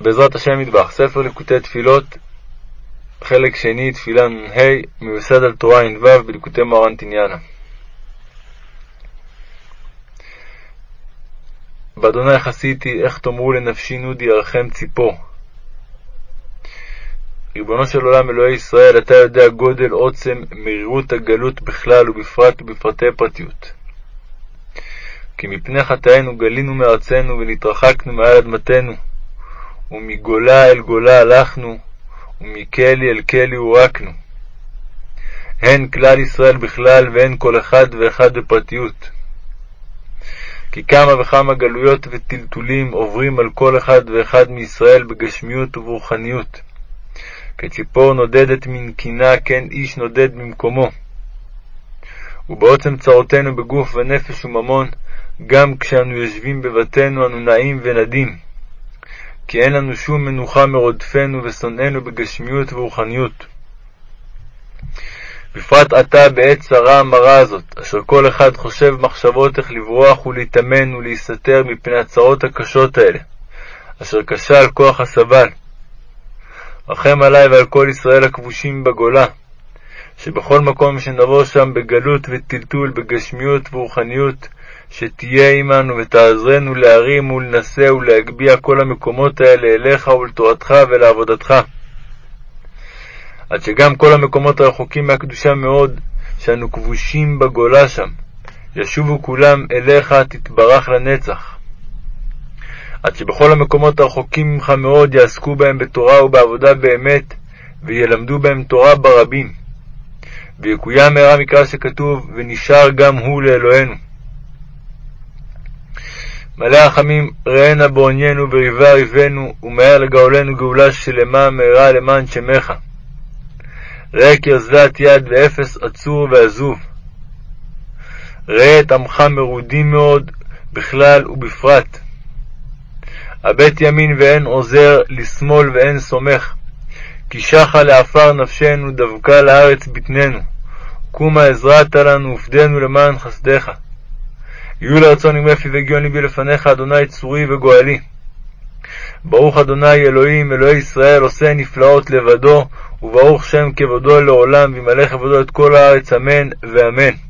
בעזרת השם מטבח, ספר ליקוטי תפילות, חלק שני, תפילה נ"ה, מיוסד על תורה ע"ו בליקוטי מוהר"ן תניאנה. באדוני חסיתי, איך תאמרו לנפשי נודי ירחם ציפור. ריבונו של עולם, אלוהי ישראל, אתה יודע גודל, עוצם, מרירות הגלות בכלל ובפרט ובפרטי פרטיות. כי מפני חטאינו גלינו מארצנו ונתרחקנו מעל אדמתנו, ומגולה אל גולה הלכנו, ומכלי אל כלי הורקנו. הן כלל ישראל בכלל, והן כל אחד ואחד בפרטיות. כי כמה וכמה גלויות וטלטולים עוברים על כל אחד ואחד מישראל בגשמיות וברוחניות. כציפור נודדת מנקינה, כן איש נודד ממקומו. ובעוצם צרותינו בגוף ונפש וממון, גם כשאנו יושבים בבתינו אנו נעים ונדים. כי אין לנו שום מנוחה מרודפנו ושונאינו בגשמיות ורוחניות. בפרט עתה בעת צרה המרה הזאת, אשר כל אחד חושב מחשבות איך לברוח ולהיטמן ולהסתתר מפני הצרות הקשות האלה, אשר קשה על כוח הסבל. רחם עלי ועל כל ישראל הכבושים בגולה, שבכל מקום שנבוא שם בגלות וטלטול, בגשמיות ורוחניות, שתהיה עמנו ותעזרנו להרים ולנשא ולהגביה כל המקומות האלה אליך ולתורתך ולעבודתך. עד שגם כל המקומות הרחוקים מהקדושה מאוד, שאנו כבושים בגולה שם, ישובו כולם אליך תתברך לנצח. עד שבכל המקומות הרחוקים ממך מאוד יעסקו בהם בתורה ובעבודה באמת, וילמדו בהם תורה ברבים. ויקוים מהרה מקרא שכתוב, ונשאר גם הוא לאלוהינו. מלא רחמים, ראנה בעוניינו וריבה ריבנו, ומהר לגאולנו גאולה שלמה מהרה למען שמך. ראה כי אוזלת יד ואפס עצור ועזוב. ראה את עמך מרודים מאוד בכלל ובפרט. הבט ימין ואין עוזר, לשמאל ואין סומך. כי שחה לעפר נפשנו, דבקה לארץ בטננו. קומה עזרת לנו, ופדנו למען חסדך. יהיו לרצון עם אפי וגיון ליבי לפניך, אדוני צורי וגואלי. ברוך אדוני אלוהים, אלוהי ישראל, עושה נפלאות לבדו, וברוך שם כבודו לעולם, וימלא כבודו את כל הארץ, אמן ואמן.